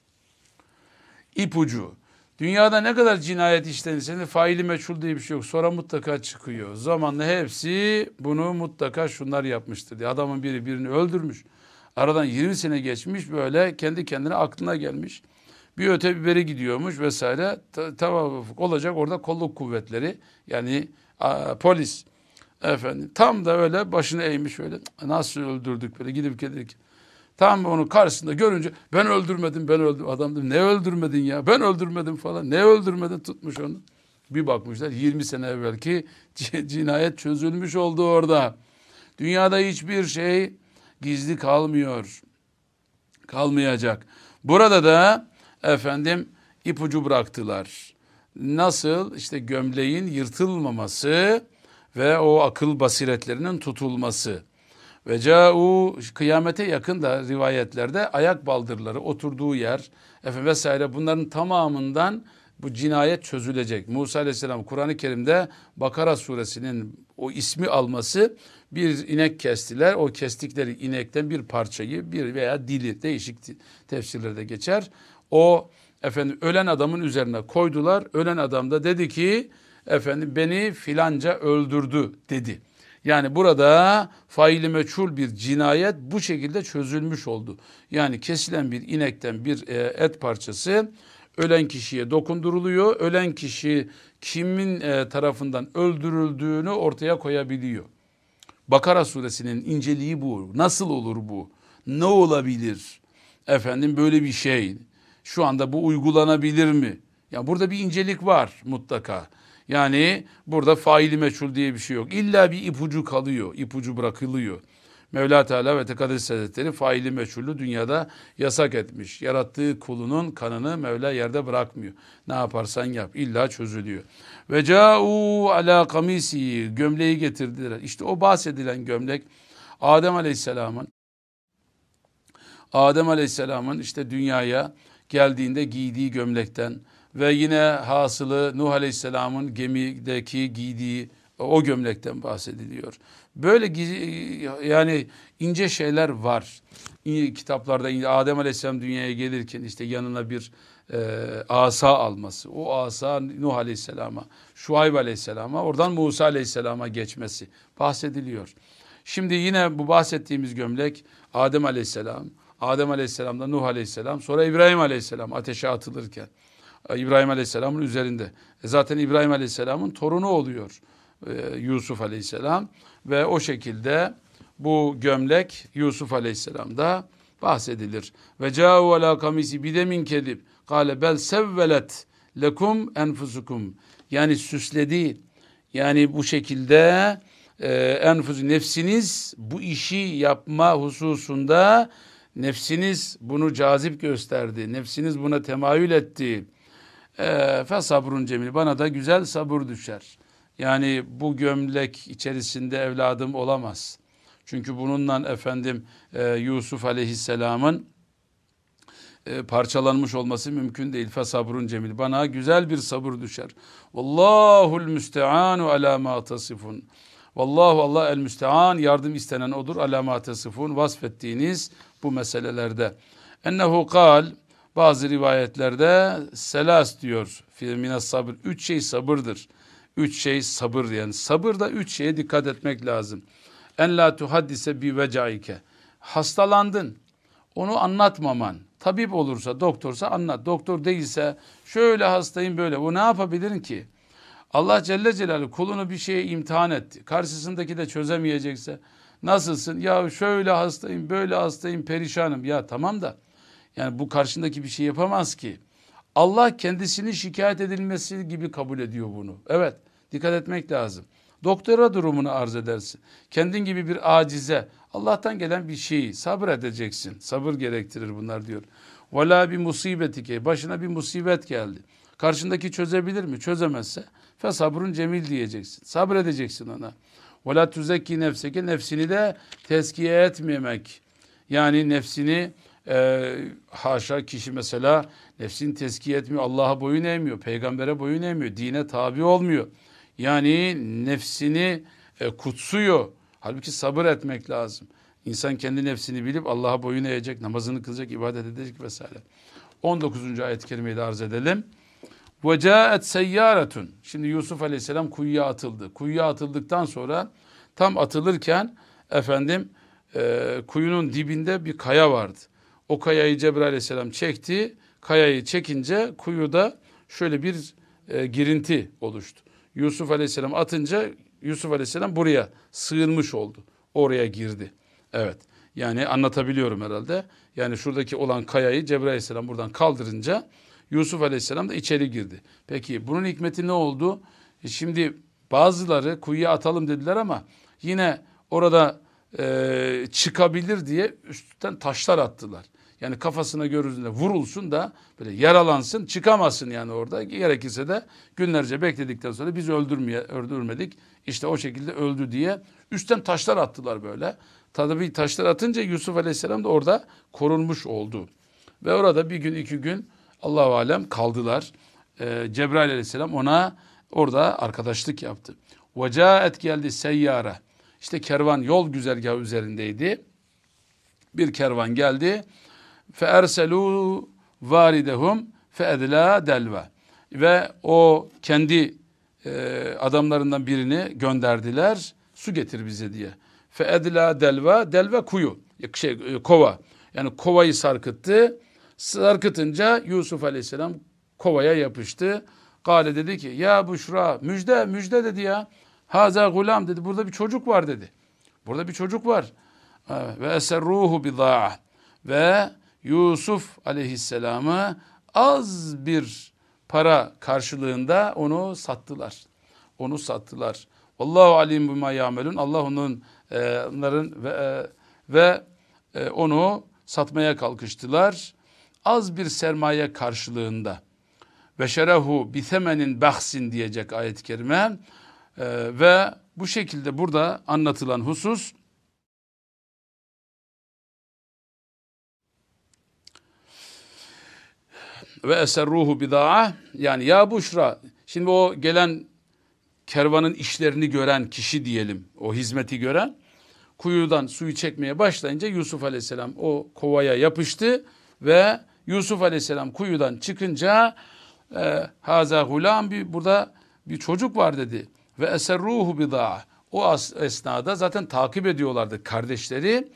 İpucu. Dünyada ne kadar cinayet işlenirse faili meçhul diye bir şey yok. Sonra mutlaka çıkıyor. Zamanla hepsi bunu mutlaka şunlar yapmıştır diye. Adamın biri birini öldürmüş. Aradan 20 sene geçmiş böyle kendi kendine aklına gelmiş. Bir öte bir beri gidiyormuş vesaire. Tamam olacak orada kolluk kuvvetleri yani a, polis efendim tam da öyle başını eğmiş öyle nasıl öldürdük böyle gidip gelirken. Tam onu karşısında görünce ben öldürmedim ben öldüm. Adam dedi ne öldürmedin ya ben öldürmedim falan. Ne öldürmedin tutmuş onu. Bir bakmışlar 20 sene evvelki [laughs] cinayet çözülmüş oldu orada. Dünyada hiçbir şey gizli kalmıyor. Kalmayacak. Burada da efendim ipucu bıraktılar. Nasıl işte gömleğin yırtılmaması ve o akıl basiretlerinin tutulması. Ve ca'u kıyamete yakın da rivayetlerde ayak baldırları oturduğu yer efendim vesaire bunların tamamından bu cinayet çözülecek. Musa Aleyhisselam Kur'an-ı Kerim'de Bakara suresinin o ismi alması bir inek kestiler. O kestikleri inekten bir parçayı bir veya dili değişik tefsirlerde geçer. O efendim ölen adamın üzerine koydular. Ölen adam da dedi ki efendim beni filanca öldürdü dedi. Yani burada faili meçhul bir cinayet bu şekilde çözülmüş oldu. Yani kesilen bir inekten bir e, et parçası ölen kişiye dokunduruluyor. Ölen kişi kimin e, tarafından öldürüldüğünü ortaya koyabiliyor. Bakara suresinin inceliği bu. Nasıl olur bu? Ne olabilir? Efendim böyle bir şey. Şu anda bu uygulanabilir mi? Ya burada bir incelik var mutlaka. Yani burada faili meçhul diye bir şey yok. İlla bir ipucu kalıyor, ipucu bırakılıyor. Mevla Teala ve Tekaddes Hazretleri faili meçhulü dünyada yasak etmiş. Yarattığı kulunun kanını Mevla yerde bırakmıyor. Ne yaparsan yap illa çözülüyor. Ve ca'u ala kamisi gömleği getirdiler. İşte o bahsedilen gömlek Adem Aleyhisselam'ın Adem Aleyhisselam'ın işte dünyaya geldiğinde giydiği gömlekten ve yine hasılı Nuh Aleyhisselam'ın gemideki giydiği o gömlekten bahsediliyor. Böyle yani ince şeyler var. Kitaplarda Adem Aleyhisselam dünyaya gelirken işte yanına bir e, asa alması. O asa Nuh Aleyhisselam'a, Şuayb Aleyhisselam'a, oradan Musa Aleyhisselam'a geçmesi bahsediliyor. Şimdi yine bu bahsettiğimiz gömlek Adem Aleyhisselam, Adem Aleyhisselam'da Nuh Aleyhisselam, sonra İbrahim Aleyhisselam ateşe atılırken. E, İbrahim Aleyhisselam'ın üzerinde. E zaten İbrahim Aleyhisselam'ın torunu oluyor e, Yusuf Aleyhisselam ve o şekilde bu gömlek Yusuf Aleyhisselam'da bahsedilir. Ve ca'u ala kamisi bidemin kedib. Kale bel sevvelet lekum enfusukum. Yani süsledi. Yani bu şekilde e, enfus nefsiniz bu işi yapma hususunda nefsiniz bunu cazip gösterdi. Nefsiniz buna temayül etti. E, fe sabrun cemil. Bana da güzel sabır düşer. Yani bu gömlek içerisinde evladım olamaz. Çünkü bununla efendim e, Yusuf Aleyhisselam'ın e, parçalanmış olması mümkün değil. Fe sabrun cemil. Bana güzel bir sabır düşer. Vallahul müsteanu ala ma tasifun. Vallahu Allah el müstean yardım istenen odur ala ma tasifun vasfettiğiniz bu meselelerde. Ennehu kal Bazı rivayetlerde selas diyor. Filmine sabır. Üç şey sabırdır. Üç şey sabır yani. Sabır da üç şeye dikkat etmek lazım. En la tuhaddise bi vecaike. Hastalandın. Onu anlatmaman. Tabip olursa, doktorsa anlat. Doktor değilse şöyle hastayım böyle. O ne yapabilir ki? Allah Celle Celaluhu kulunu bir şeye imtihan etti. Karşısındaki de çözemeyecekse nasılsın? Ya şöyle hastayım, böyle hastayım, perişanım. Ya tamam da yani bu karşındaki bir şey yapamaz ki. Allah kendisini şikayet edilmesi gibi kabul ediyor bunu. Evet dikkat etmek lazım. Doktora durumunu arz edersin. Kendin gibi bir acize Allah'tan gelen bir şeyi sabır edeceksin. Sabır gerektirir bunlar diyor. Vela bir musibeti ki başına bir musibet geldi. Karşındaki çözebilir mi? Çözemezse fe sabrun cemil diyeceksin. Sabredeceksin ona. Ve la tuzekki nefseke nefsini de tezkiye etmemek. Yani nefsini e, haşa kişi mesela nefsini tezkiye etmiyor. Allah'a boyun eğmiyor. Peygambere boyun eğmiyor. Dine tabi olmuyor. Yani nefsini e, kutsuyor. Halbuki sabır etmek lazım. İnsan kendi nefsini bilip Allah'a boyun eğecek, namazını kılacak, ibadet edecek vesaire. 19. ayet-i kerimeyi de arz edelim. Caet seyyaretun. Şimdi Yusuf Aleyhisselam kuyuya atıldı. Kuyuya atıldıktan sonra tam atılırken efendim e, kuyunun dibinde bir kaya vardı. O kayayı Cebrail Aleyhisselam çekti. Kayayı çekince kuyuda şöyle bir e, girinti oluştu. Yusuf Aleyhisselam atınca Yusuf Aleyhisselam buraya sığınmış oldu. Oraya girdi. Evet. Yani anlatabiliyorum herhalde. Yani şuradaki olan kayayı Cebrail Aleyhisselam buradan kaldırınca Yusuf Aleyhisselam da içeri girdi. Peki bunun hikmeti ne oldu? E şimdi bazıları kuyuya atalım dediler ama yine orada e, çıkabilir diye üstten taşlar attılar. Yani kafasına görüldüğünde vurulsun da böyle yaralansın çıkamasın yani orada. Gerekirse de günlerce bekledikten sonra biz öldürmeye, öldürmedik. İşte o şekilde öldü diye üstten taşlar attılar böyle. Tabii taşlar atınca Yusuf Aleyhisselam da orada korunmuş oldu. Ve orada bir gün iki gün Allahu alem kaldılar. Ee, Cebrail aleyhisselam ona orada arkadaşlık yaptı. Vecaet geldi seyyare. İşte kervan yol güzergahı üzerindeydi. Bir kervan geldi. Fe erselu varidehum fe edla. Ve o kendi e, adamlarından birini gönderdiler. Su getir bize diye. Fe edla delve. Delve kuyu. Şey, e, kova. Yani kovayı sarkıttı sarkıtınca Yusuf Aleyhisselam kovaya yapıştı. Gale dedi ki ya Buşra müjde müjde dedi ya. Haza gulam dedi burada bir çocuk var dedi. Burada bir çocuk var. Ve eserruhu bida'a. Ve Yusuf Aleyhisselam'ı az bir para karşılığında onu sattılar. Onu sattılar. Allahu alim bima yamelun. Allah onun e, onların ve e, ve e, onu satmaya kalkıştılar az bir sermaye karşılığında ve şerehu bithemenin bahsin diyecek ayet-i kerime ee, ve bu şekilde burada anlatılan husus ve eserruhu bidaa yani ya buşra şimdi o gelen kervanın işlerini gören kişi diyelim o hizmeti gören kuyudan suyu çekmeye başlayınca Yusuf Aleyhisselam o kovaya yapıştı ve Yusuf Aleyhisselam kuyudan çıkınca e, haza hulam bir burada bir çocuk var dedi ve eserruhu bida. O esnada zaten takip ediyorlardı kardeşleri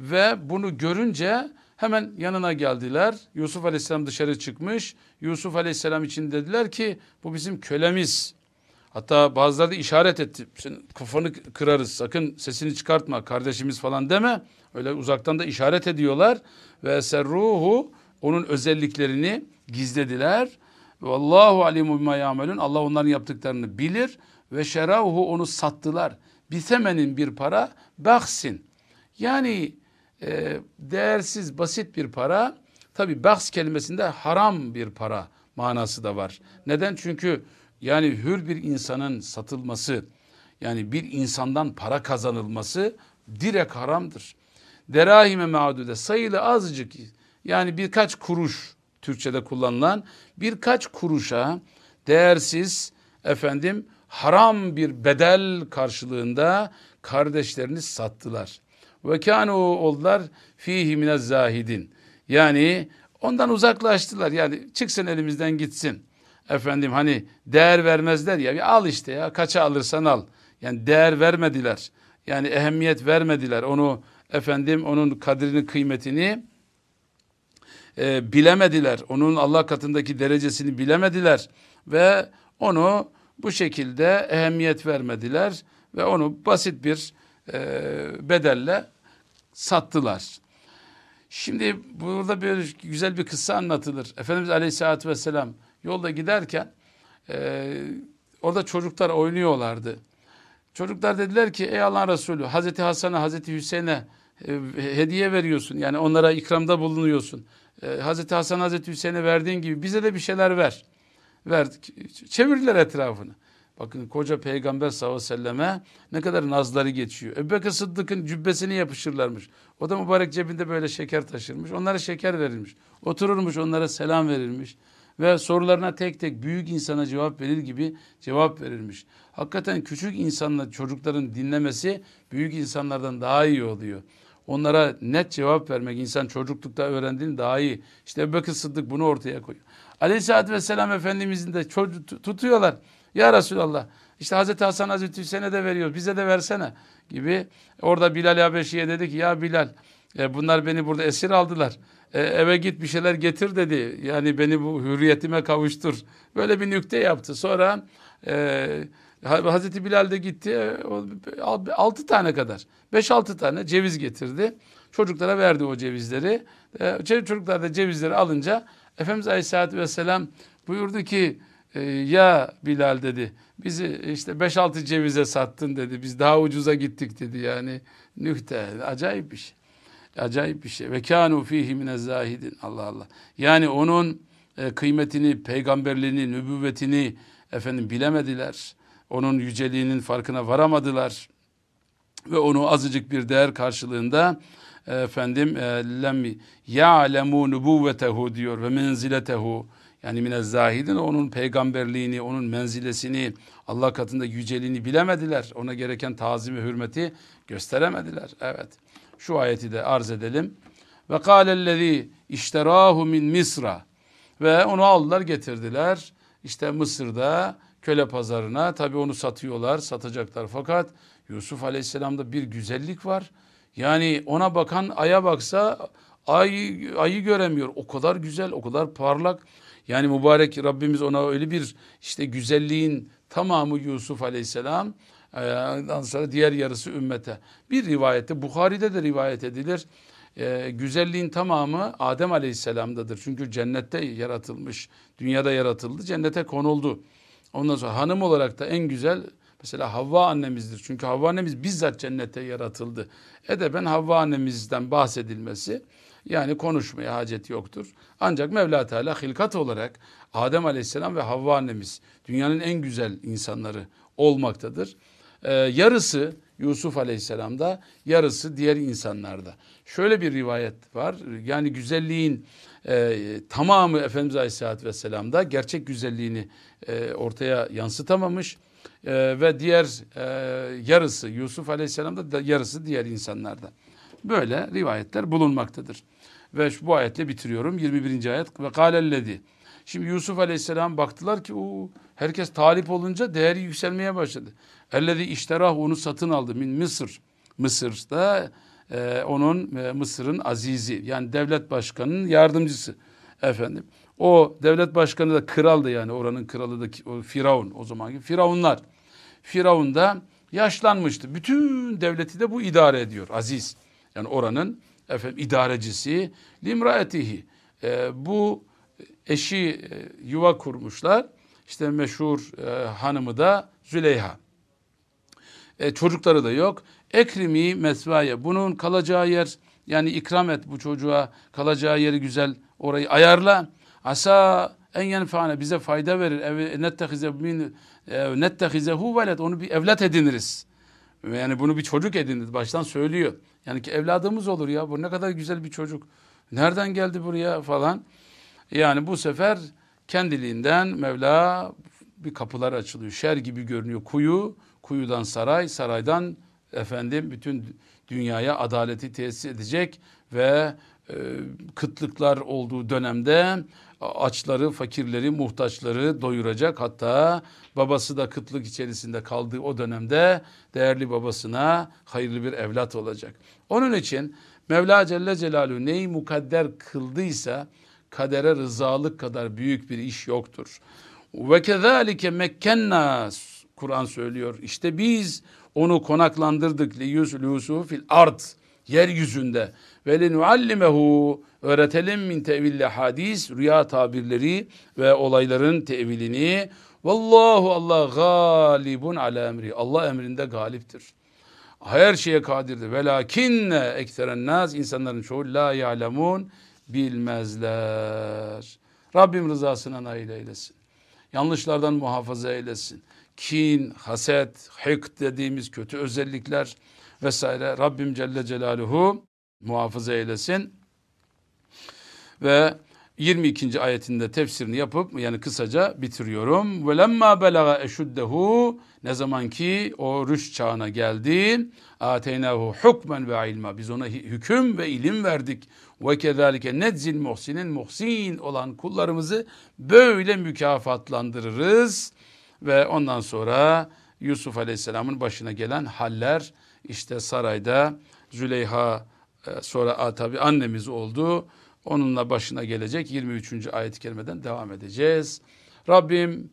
ve bunu görünce hemen yanına geldiler. Yusuf Aleyhisselam dışarı çıkmış. Yusuf Aleyhisselam için dediler ki bu bizim kölemiz. Hatta bazıları da işaret etti. Sen kafanı kırarız sakın sesini çıkartma kardeşimiz falan deme. Öyle uzaktan da işaret ediyorlar. Ve serruhu onun özelliklerini gizlediler. Vallahu alimu bima yamelun. Allah onların yaptıklarını bilir ve şerahu onu sattılar. Bisemenin bir para baksin. Yani e, değersiz basit bir para. Tabi bahs kelimesinde haram bir para manası da var. Neden? Çünkü yani hür bir insanın satılması yani bir insandan para kazanılması direkt haramdır. Derahime mağdude sayılı azıcık yani birkaç kuruş Türkçe'de kullanılan birkaç kuruşa değersiz efendim haram bir bedel karşılığında kardeşlerini sattılar. Ve kânû oldular fihi minez zahidin. Yani Ondan uzaklaştılar. Yani çıksın elimizden gitsin. Efendim hani değer vermezler ya. Bir al işte ya. Kaça alırsan al. Yani değer vermediler. Yani ehemmiyet vermediler. Onu efendim onun kadrini kıymetini e, bilemediler. Onun Allah katındaki derecesini bilemediler. Ve onu bu şekilde ehemmiyet vermediler. Ve onu basit bir e, bedelle sattılar. Şimdi burada bir güzel bir kıssa anlatılır. Efendimiz Aleyhisselatü Vesselam yolda giderken e, orada çocuklar oynuyorlardı. Çocuklar dediler ki ey Allah'ın Resulü Hazreti Hasan'a Hazreti Hüseyin'e e, hediye veriyorsun. Yani onlara ikramda bulunuyorsun. E, Hazreti Hasan Hazreti Hüseyin'e verdiğin gibi bize de bir şeyler ver. Ver. Çevirdiler etrafını. Bakın koca peygamber sallallahu aleyhi ve selleme ne kadar nazları geçiyor. Ebu Bekir Sıddık'ın cübbesini yapışırlarmış. O da mübarek cebinde böyle şeker taşırmış. Onlara şeker verilmiş. Otururmuş onlara selam verilmiş. Ve sorularına tek tek büyük insana cevap verir gibi cevap verilmiş. Hakikaten küçük insanla çocukların dinlemesi büyük insanlardan daha iyi oluyor. Onlara net cevap vermek insan çocuklukta öğrendiğini daha iyi. İşte Ebu Bekir Sıddık bunu ortaya koyuyor. Aleyhisselatü Vesselam Efendimizin de çocuk tutuyorlar. Ya Resulallah işte Hazreti Hasan Hazreti Hüseyin'e de veriyor bize de versene gibi. Orada Bilal Habeşi'ye dedi ki ya Bilal e, bunlar beni burada esir aldılar. E, eve git bir şeyler getir dedi. Yani beni bu hürriyetime kavuştur. Böyle bir nükte yaptı. Sonra e, Hazreti Bilal de gitti. E, altı tane kadar. Beş altı tane ceviz getirdi. Çocuklara verdi o cevizleri. E, çocuklar da cevizleri alınca Efendimiz Aleyhisselatü Vesselam buyurdu ki e, ya Bilal dedi bizi işte 5-6 cevize sattın dedi. Biz daha ucuza gittik dedi yani. Nükte acayip bir şey. Acayip bir şey. Ve kânû fîhî mine zâhidin. Allah Allah. Yani onun e, kıymetini, peygamberliğini, nübüvvetini efendim bilemediler. Onun yüceliğinin farkına varamadılar. Ve onu azıcık bir değer karşılığında efendim e, lem ya'lemu nubuvvetehu diyor ve menziletehu yani mine zahidin onun peygamberliğini, onun menzilesini, Allah katında yüceliğini bilemediler. Ona gereken tazim ve hürmeti gösteremediler. Evet. Şu ayeti de arz edelim. Ve kâlellezî işterâhu min Misra. Ve onu aldılar getirdiler. İşte Mısır'da köle pazarına tabi onu satıyorlar, satacaklar. Fakat Yusuf Aleyhisselam'da bir güzellik var. Yani ona bakan aya baksa ay, ayı göremiyor. O kadar güzel, o kadar parlak. Yani mübarek Rabbimiz ona öyle bir işte güzelliğin tamamı Yusuf Aleyhisselam ondan sonra diğer yarısı ümmete. Bir rivayette Bukhari'de de rivayet edilir. Ee, güzelliğin tamamı Adem Aleyhisselam'dadır. Çünkü cennette yaratılmış, dünyada yaratıldı, cennete konuldu. Ondan sonra hanım olarak da en güzel mesela Havva annemizdir. Çünkü Havva annemiz bizzat cennette yaratıldı. Edeben Havva annemizden bahsedilmesi yani konuşmaya hacet yoktur. Ancak Mevla Teala hilkat olarak Adem Aleyhisselam ve Havva annemiz dünyanın en güzel insanları olmaktadır. Ee, yarısı Yusuf Aleyhisselam'da, yarısı diğer insanlarda. Şöyle bir rivayet var. Yani güzelliğin e, tamamı Efendimiz Aleyhisselatü Vesselam'da gerçek güzelliğini e, ortaya yansıtamamış. E, ve diğer e, yarısı Yusuf Aleyhisselam'da da yarısı diğer insanlarda. Böyle rivayetler bulunmaktadır. Ve bu ayetle bitiriyorum. 21. ayet. Ve kâlellezi. Şimdi Yusuf Aleyhisselam baktılar ki o herkes talip olunca değeri yükselmeye başladı. Ellezi işterah onu satın aldı min Mısır. Mısır'da e, onun e, Mısır'ın azizi yani devlet başkanının yardımcısı efendim. O devlet başkanı da kraldı yani oranın kralı da o Firavun o zamanki Firavunlar. Firavun da yaşlanmıştı. Bütün devleti de bu idare ediyor aziz. Yani oranın efendim idarecisi limraetihi. E, bu eşi e, yuva kurmuşlar. İşte meşhur e, hanımı da Züleyha. E, çocukları da yok. Ekrimi mesvaya. Bunun kalacağı yer yani ikram et bu çocuğa kalacağı yeri güzel orayı ayarla. Asa en yenfane bize fayda verir. Nettehize min e, nettehizehu veled onu bir evlat ediniriz. Yani bunu bir çocuk edinir baştan söylüyor. Yani ki evladımız olur ya bu ne kadar güzel bir çocuk. Nereden geldi buraya falan. Yani bu sefer kendiliğinden Mevla bir kapılar açılıyor. Şer gibi görünüyor. Kuyu, kuyudan saray, saraydan efendim bütün dünyaya adaleti tesis edecek ve e, kıtlıklar olduğu dönemde açları, fakirleri, muhtaçları doyuracak. Hatta babası da kıtlık içerisinde kaldığı o dönemde değerli babasına hayırlı bir evlat olacak. Onun için Mevla Celle Celaluhu neyi mukadder kıldıysa kadere rızalık kadar büyük bir iş yoktur. Ve kezalike mekkenna Kur'an söylüyor. İşte biz onu konaklandırdık li yuslusu fil ard yeryüzünde ve linuallimehu öğretelim min teville hadis rüya tabirleri ve olayların tevilini vallahu Allah galibun ala emri Allah emrinde galiptir. Her şeye kadirdir. Velakinne ekseren nas insanların çoğu la ya'lemun bilmezler. Rabbim rızasına nail eylesin. Yanlışlardan muhafaza eylesin. Kin, haset, hık dediğimiz kötü özellikler vesaire Rabbim Celle Celaluhu muhafaza eylesin. Ve 22. ayetinde tefsirini yapıp yani kısaca bitiriyorum. Ve lemma belaga eşuddehu ne zaman ki o rüş çağına geldi. Ateynahu hukmen ve ilma. Biz ona hüküm ve ilim verdik. Ve kezalike nedzil muhsinin muhsin olan kullarımızı böyle mükafatlandırırız. Ve ondan sonra Yusuf Aleyhisselam'ın başına gelen haller işte sarayda Züleyha e, sonra tabi annemiz oldu. Onunla başına gelecek 23. ayet-i kerimeden devam edeceğiz. Rabbim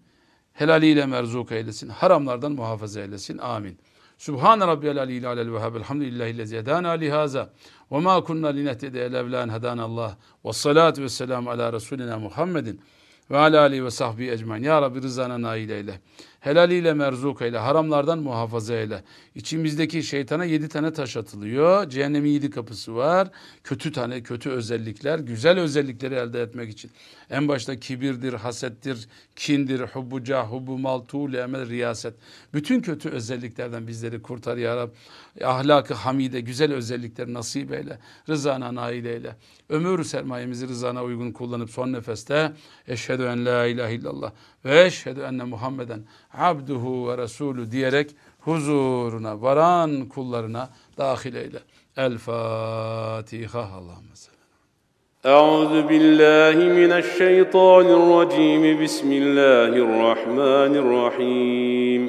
helaliyle merzuk eylesin. Haramlardan muhafaza eylesin. Amin. Subhan rabbiyal aliyyil alel vehhab. Elhamdülillahi lezi hedana lihaza. Ve linehtediye levla en hedana Allah. Ve salatu ve selamu ala Resulina Muhammedin ve ala alihi ve sahbihi ecmain. Ya Rabbi rızana nail eyle. Helaliyle merzuk eyle. Haramlardan muhafaza eyle. İçimizdeki şeytana yedi tane taş atılıyor. Cehennemin yedi kapısı var. Kötü tane, kötü özellikler, güzel özellikleri elde etmek için. En başta kibirdir, hasettir, kindir, hubbu cah, hubbu mal, tuğle, emel, riyaset. Bütün kötü özelliklerden bizleri kurtar ya Rab. Ahlakı hamide, güzel özellikler nasip eyle. Rızana nail eyle. Ömür sermayemizi rızana uygun kullanıp son nefeste eşhedü en la ilahe illallah ve eşhedü enne Muhammeden abduhu ve resulü diyerek huzuruna varan kullarına dahil eyle. El Fatiha Allah'ım أعوذ بالله من الشيطان الرجيم بسم الله الرحمن الرحيم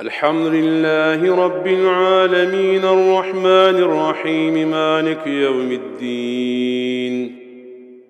الحمد لله رب العالمين الرحمن الرحيم مالك يوم الدين